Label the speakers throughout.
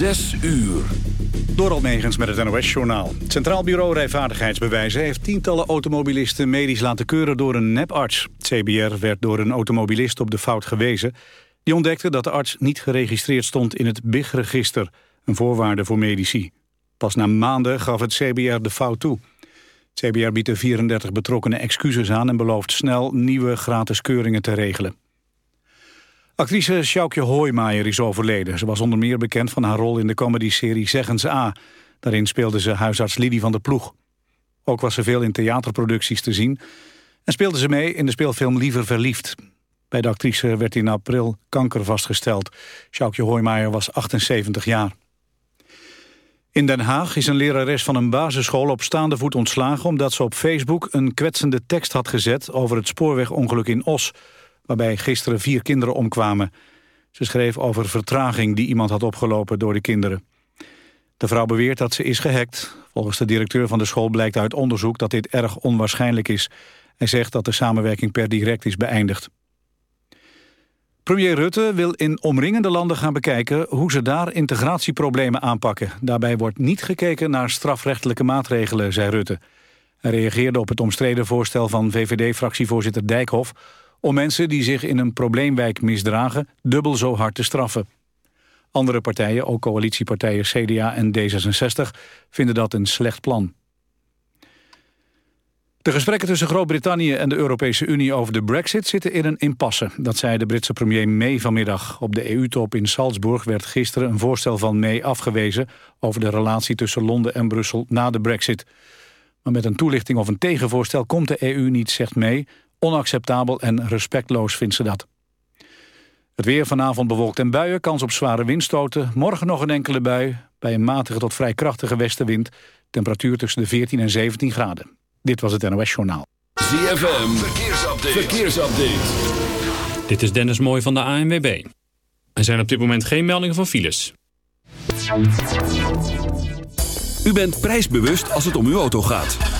Speaker 1: Zes uur.
Speaker 2: Door Almegens met het NOS-journaal. Centraal Bureau Rijvaardigheidsbewijzen heeft tientallen automobilisten medisch laten keuren door een neparts. CBR werd door een automobilist op de fout gewezen. Die ontdekte dat de arts niet geregistreerd stond in het BIG-register, een voorwaarde voor medici. Pas na maanden gaf het CBR de fout toe. CBR biedt de 34 betrokkenen excuses aan en belooft snel nieuwe gratis keuringen te regelen. Actrice Sjoukje Hoijmaier is overleden. Ze was onder meer bekend van haar rol in de comedyserie Zeggens A. Daarin speelde ze huisarts Lidie van der Ploeg. Ook was ze veel in theaterproducties te zien... en speelde ze mee in de speelfilm Liever Verliefd. Bij de actrice werd in april kanker vastgesteld. Sjoukje Hoijmaier was 78 jaar. In Den Haag is een lerares van een basisschool op staande voet ontslagen... omdat ze op Facebook een kwetsende tekst had gezet over het spoorwegongeluk in Os waarbij gisteren vier kinderen omkwamen. Ze schreef over vertraging die iemand had opgelopen door de kinderen. De vrouw beweert dat ze is gehackt. Volgens de directeur van de school blijkt uit onderzoek dat dit erg onwaarschijnlijk is. Hij zegt dat de samenwerking per direct is beëindigd. Premier Rutte wil in omringende landen gaan bekijken hoe ze daar integratieproblemen aanpakken. Daarbij wordt niet gekeken naar strafrechtelijke maatregelen, zei Rutte. Hij reageerde op het omstreden voorstel van VVD-fractievoorzitter Dijkhoff om mensen die zich in een probleemwijk misdragen dubbel zo hard te straffen. Andere partijen, ook coalitiepartijen CDA en D66, vinden dat een slecht plan. De gesprekken tussen Groot-Brittannië en de Europese Unie over de brexit zitten in een impasse. Dat zei de Britse premier May vanmiddag. Op de EU-top in Salzburg werd gisteren een voorstel van May afgewezen... over de relatie tussen Londen en Brussel na de brexit. Maar met een toelichting of een tegenvoorstel komt de EU niet, zegt May... Onacceptabel en respectloos vindt ze dat. Het weer vanavond bewolkt en buien, kans op zware windstoten. Morgen nog een enkele bui, bij een matige tot vrij krachtige westenwind. Temperatuur tussen de 14 en 17 graden. Dit was het NOS Journaal.
Speaker 1: ZFM, verkeersupdate. verkeersupdate.
Speaker 3: Dit is Dennis Mooij van de ANWB. Er zijn op dit moment geen meldingen van files.
Speaker 1: U bent prijsbewust als het om uw auto gaat.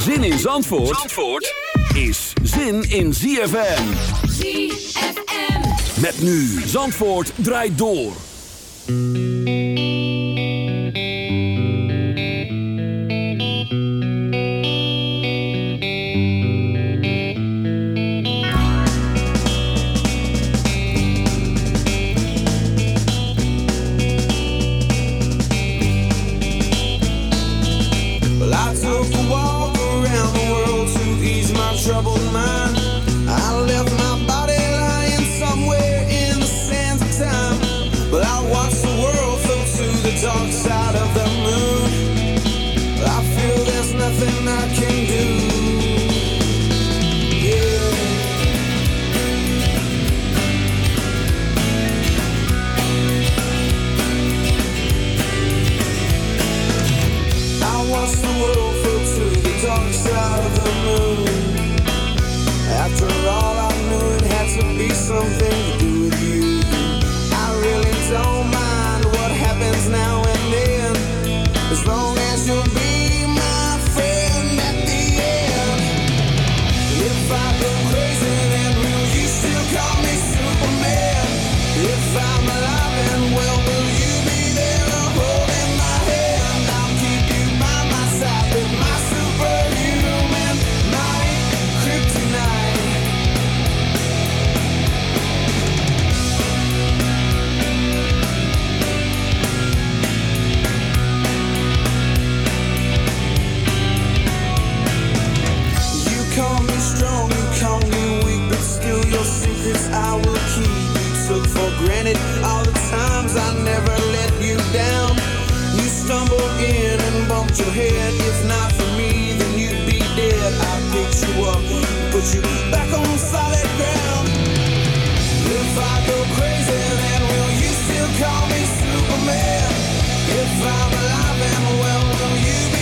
Speaker 1: Zin in Zandvoort, Zandvoort is zin in ZFM.
Speaker 4: ZFM.
Speaker 1: Met nu Zandvoort draait door.
Speaker 5: Lots of water. troubled mind. stumbled in and bumped your head. If not for me, then you'd be dead. I picked you up, put you back on solid ground. If I go crazy, then will you still call me Superman? If I'm alive and well, will you be?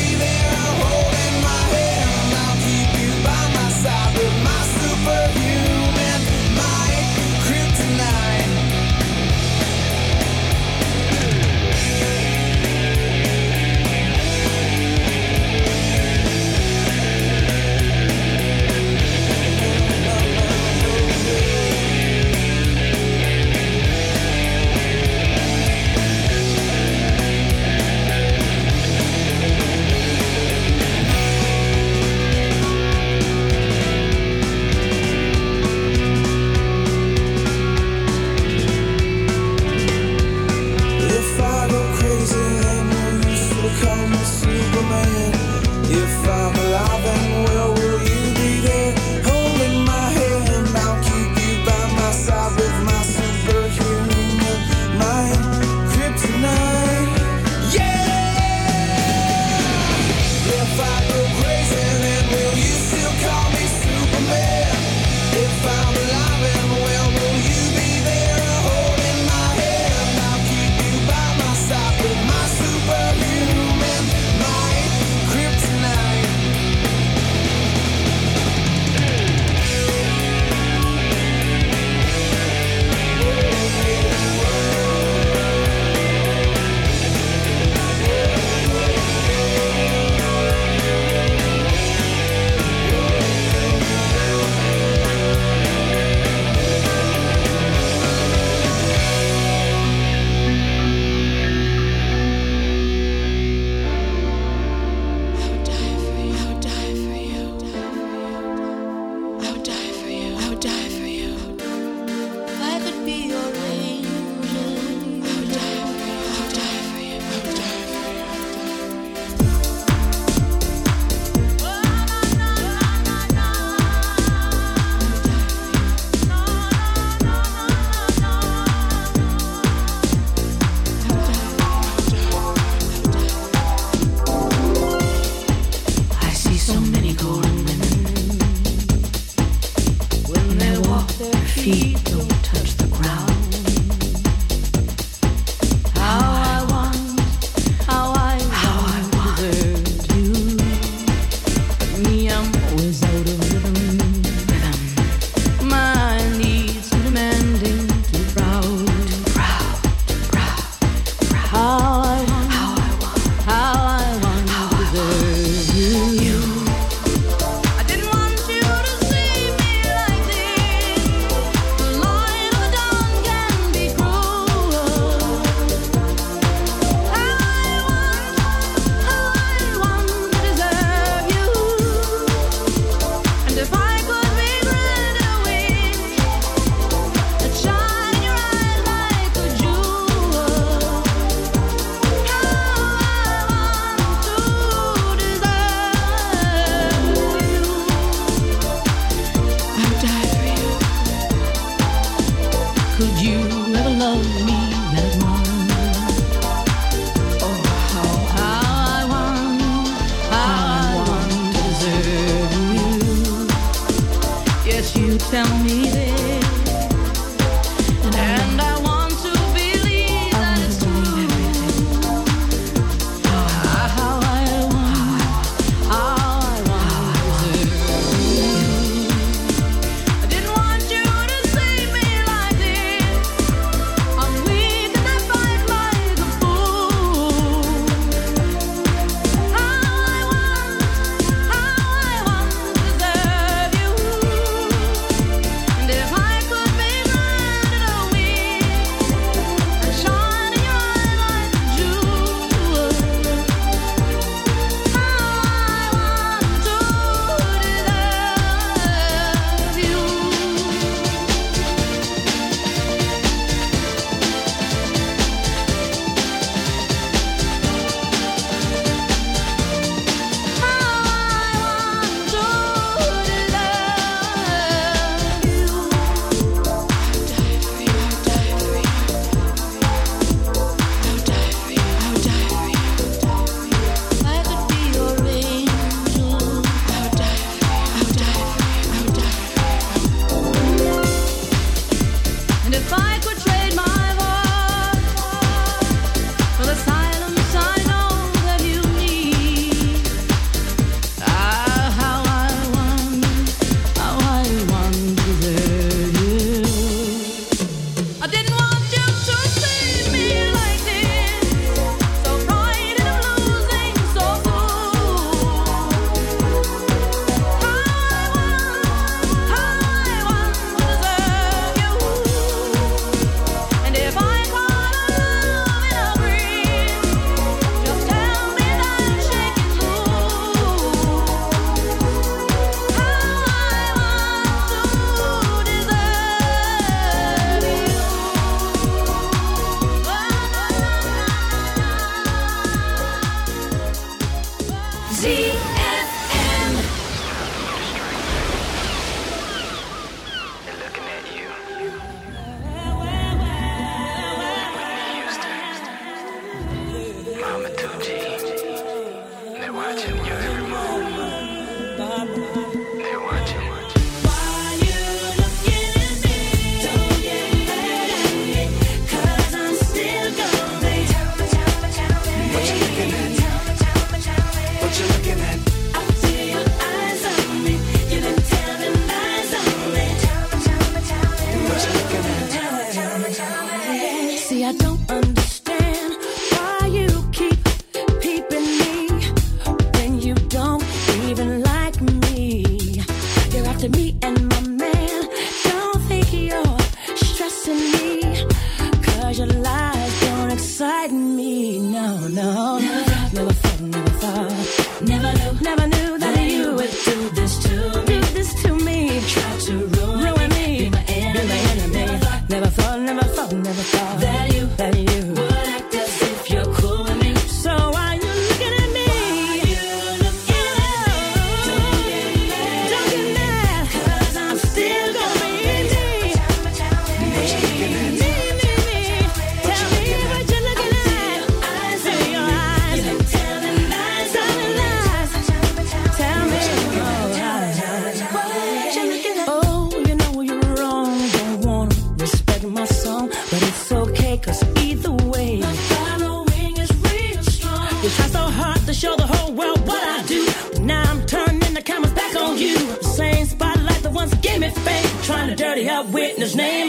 Speaker 6: Zie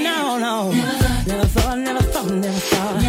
Speaker 6: no, no. Never thought, never thought, never thought.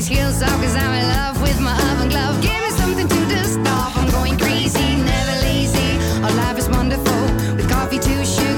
Speaker 7: these heels off cause I'm in love with my oven glove. Give me something to dust off. I'm going crazy, never lazy. Our life is wonderful with coffee to share.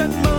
Speaker 7: set my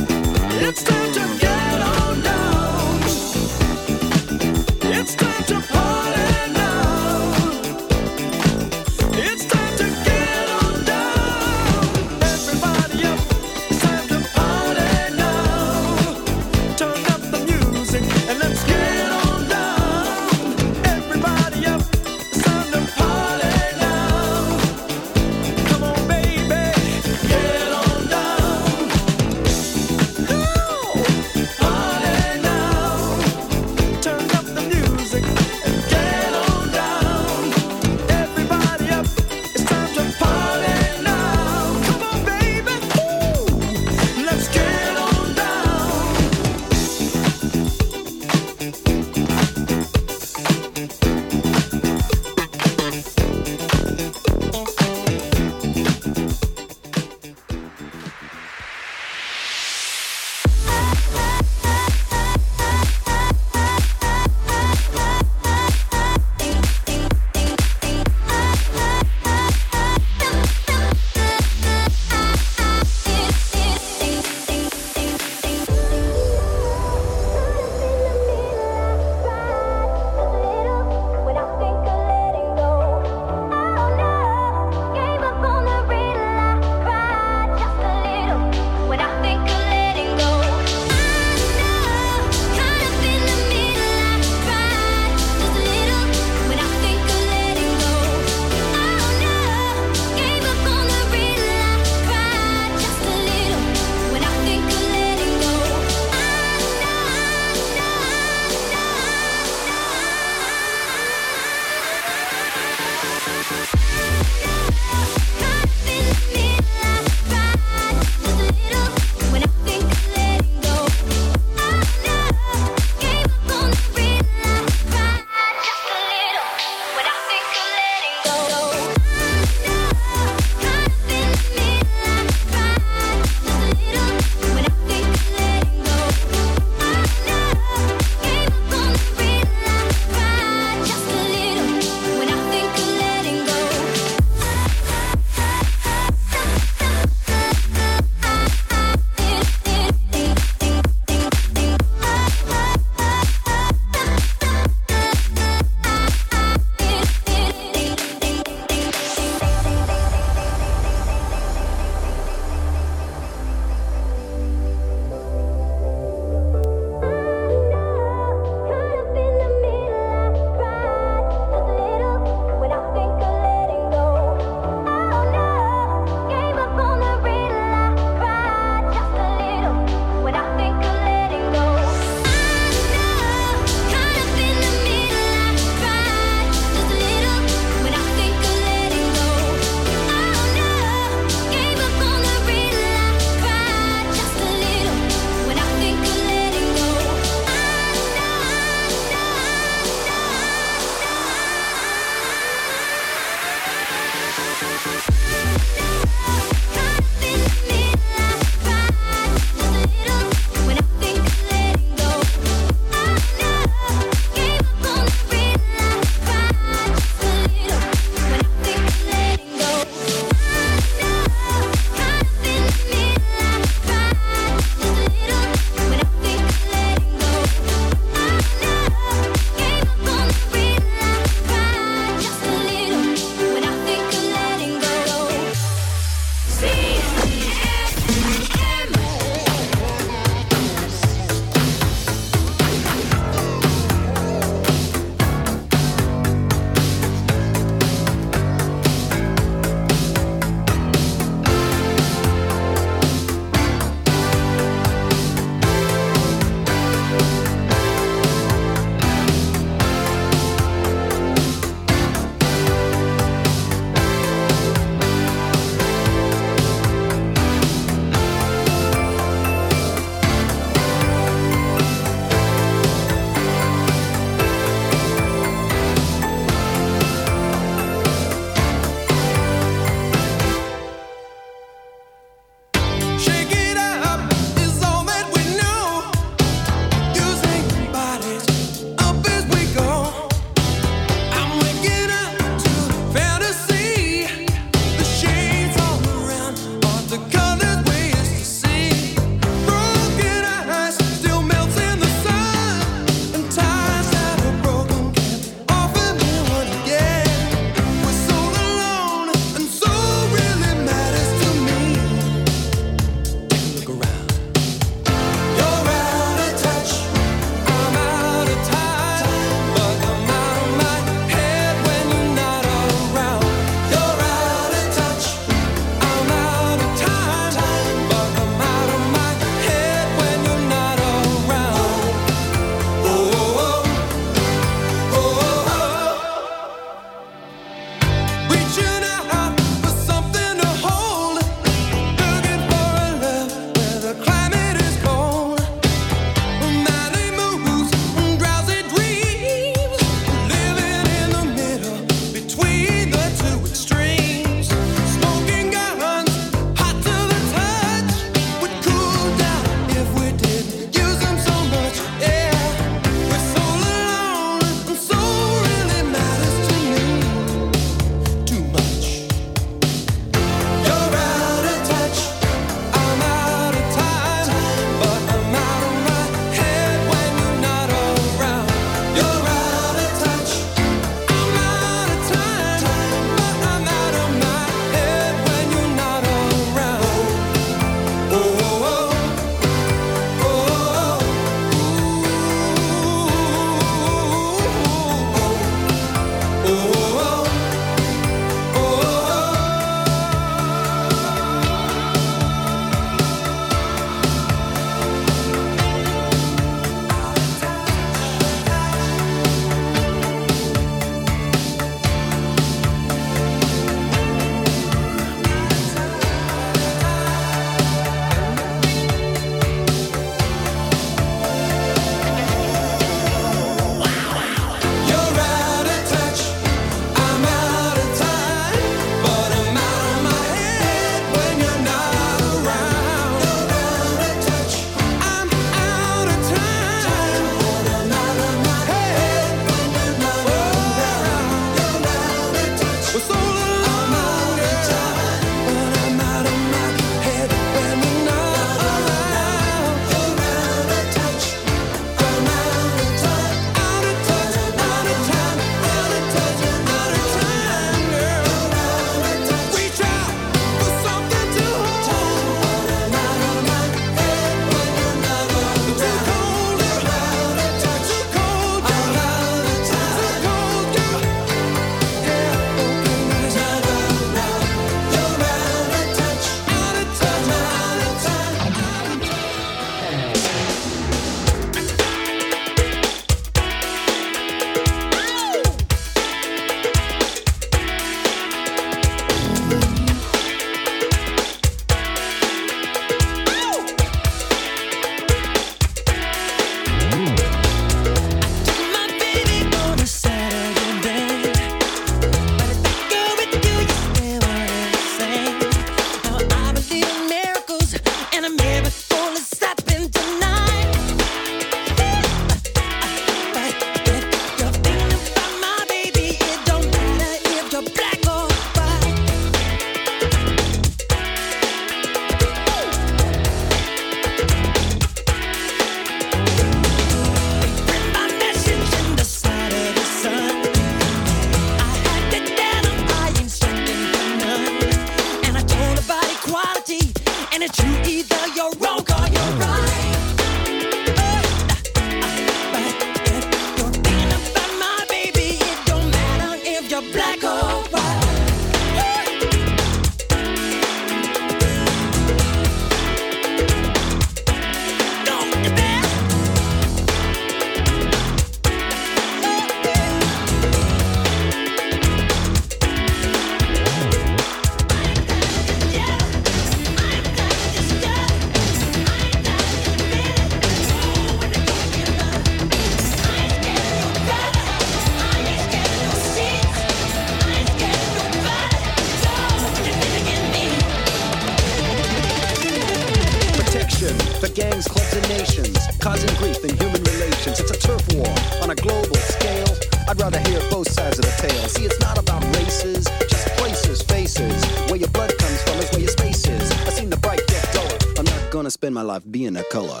Speaker 8: both sides of the tale. See, it's not about races, just places, faces. Where your blood comes from is where your space is. I seen the bright get duller. I'm not gonna spend my life being a color.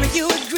Speaker 4: Me you agree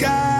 Speaker 9: Sky,